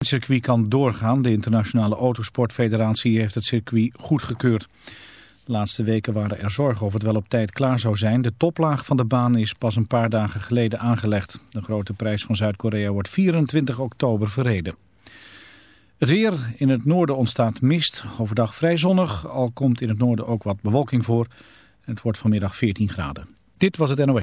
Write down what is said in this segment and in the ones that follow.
Het circuit kan doorgaan. De Internationale Autosportfederatie heeft het circuit goedgekeurd. De laatste weken waren er zorgen of het wel op tijd klaar zou zijn. De toplaag van de baan is pas een paar dagen geleden aangelegd. De grote prijs van Zuid-Korea wordt 24 oktober verreden. Het weer. In het noorden ontstaat mist. Overdag vrij zonnig, al komt in het noorden ook wat bewolking voor. Het wordt vanmiddag 14 graden. Dit was het NOS.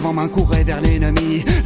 vents m'encouraient vers l'ennemi.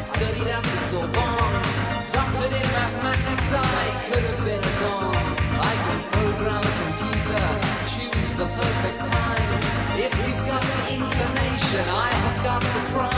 Studied at the Sorbonne, doctored in mathematics. I could have been a don. I can program a computer, choose the perfect time. If you've got the inclination, I have got the crime.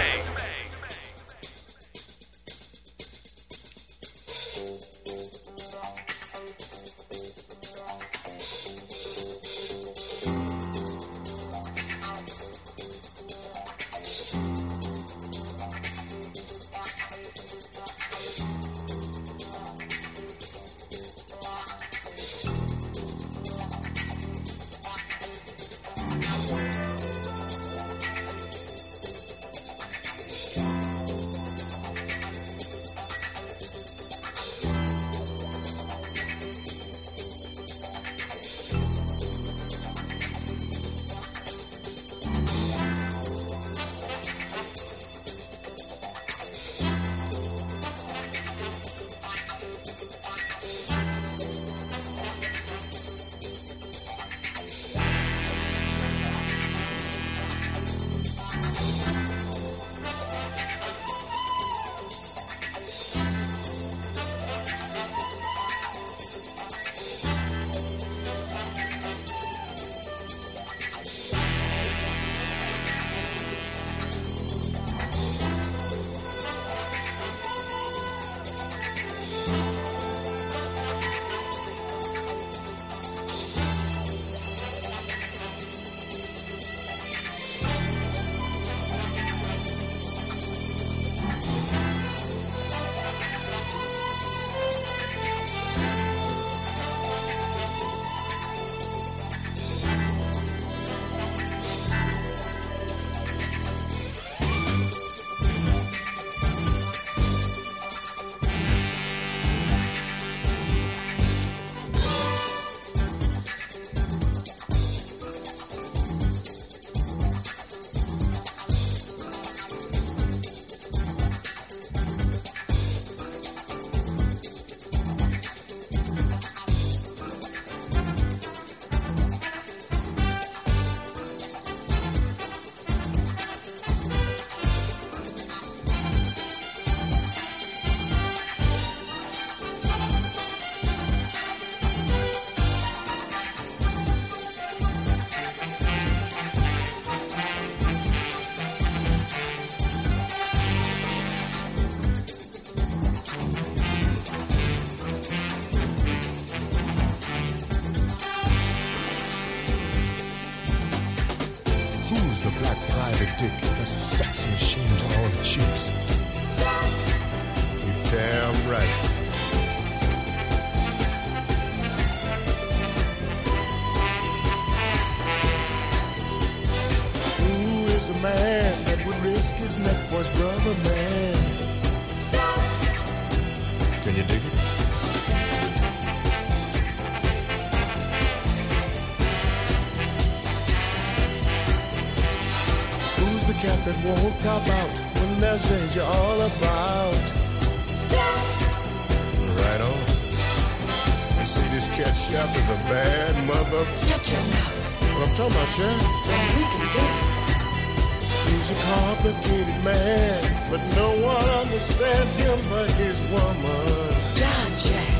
man, but no one understands him but his woman. John Jack.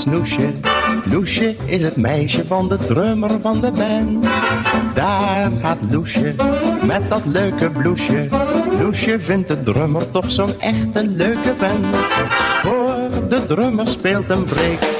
Snoesje? Loesje is het meisje van de drummer van de band. Daar gaat Loesje met dat leuke bloesje. Loesje vindt de drummer toch zo'n echte leuke vent. Hoor, de drummer speelt een break.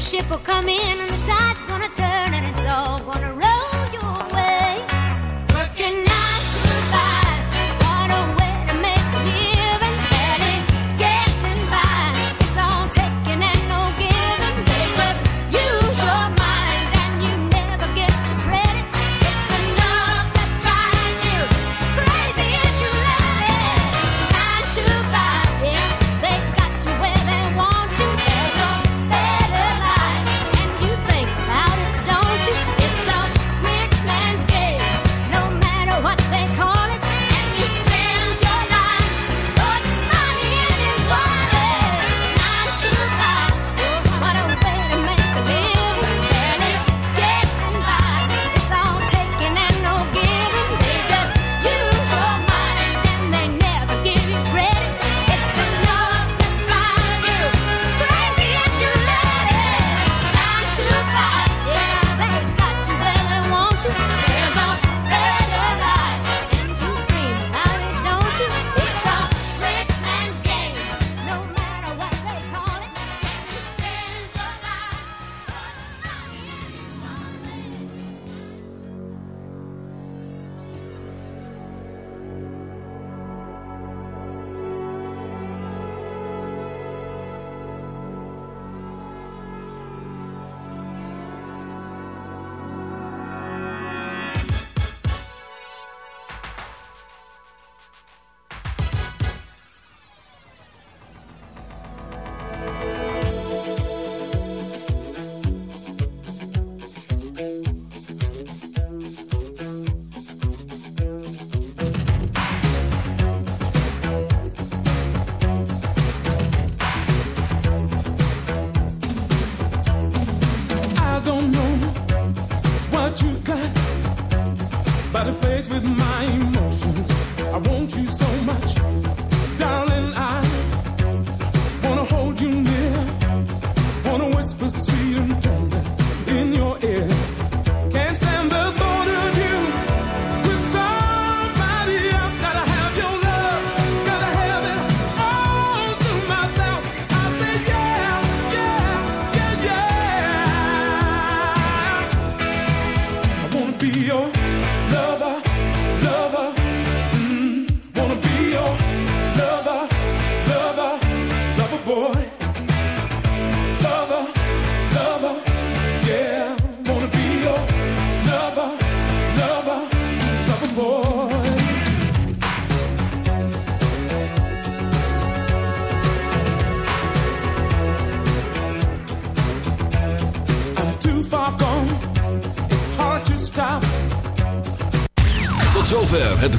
ship will come in and the tide's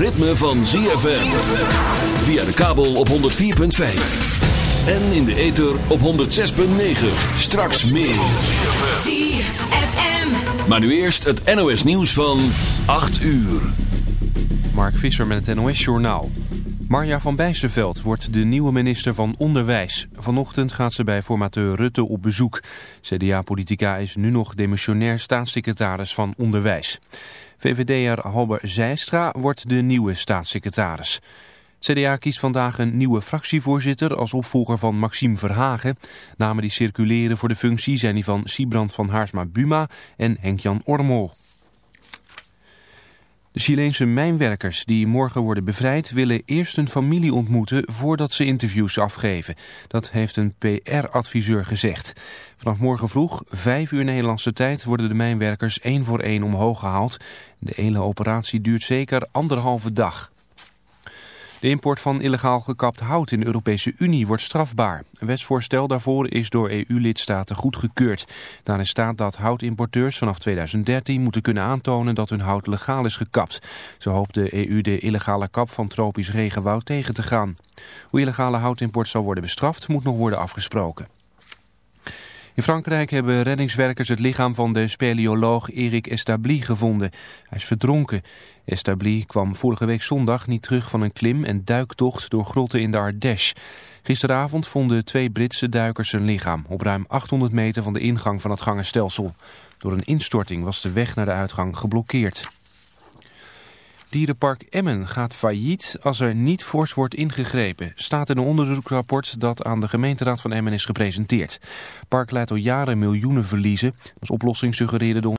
ritme van ZFM. Via de kabel op 104.5. En in de ether op 106.9. Straks meer. ZFM. Maar nu eerst het NOS nieuws van 8 uur. Mark Visser met het NOS Journaal. Marja van Bijsterveld wordt de nieuwe minister van Onderwijs. Vanochtend gaat ze bij formateur Rutte op bezoek. CDA-politica is nu nog demissionair staatssecretaris van Onderwijs. VVD'er Halber Zijstra wordt de nieuwe staatssecretaris. CDA kiest vandaag een nieuwe fractievoorzitter als opvolger van Maxime Verhagen. Namen die circuleren voor de functie zijn die van Siebrand van Haarsma-Buma en Henk-Jan Ormol. De Chileense mijnwerkers die morgen worden bevrijd willen eerst hun familie ontmoeten voordat ze interviews afgeven. Dat heeft een PR-adviseur gezegd. Vanaf morgen vroeg, vijf uur Nederlandse tijd, worden de mijnwerkers één voor één omhoog gehaald. De hele operatie duurt zeker anderhalve dag. De import van illegaal gekapt hout in de Europese Unie wordt strafbaar. Een wetsvoorstel daarvoor is door EU-lidstaten goedgekeurd. Daarin staat dat houtimporteurs vanaf 2013 moeten kunnen aantonen dat hun hout legaal is gekapt. Zo hoopt de EU de illegale kap van tropisch regenwoud tegen te gaan. Hoe illegale houtimport zal worden bestraft moet nog worden afgesproken. In Frankrijk hebben reddingswerkers het lichaam van de speleoloog Eric Establi gevonden. Hij is verdronken. Establi kwam vorige week zondag niet terug van een klim- en duiktocht door grotten in de Ardèche. Gisteravond vonden twee Britse duikers zijn lichaam op ruim 800 meter van de ingang van het gangenstelsel. Door een instorting was de weg naar de uitgang geblokkeerd. Dierenpark Emmen gaat failliet als er niet fors wordt ingegrepen, staat in een onderzoeksrapport dat aan de gemeenteraad van Emmen is gepresenteerd. Park leidt al jaren miljoenen verliezen. Als oplossing suggereerde de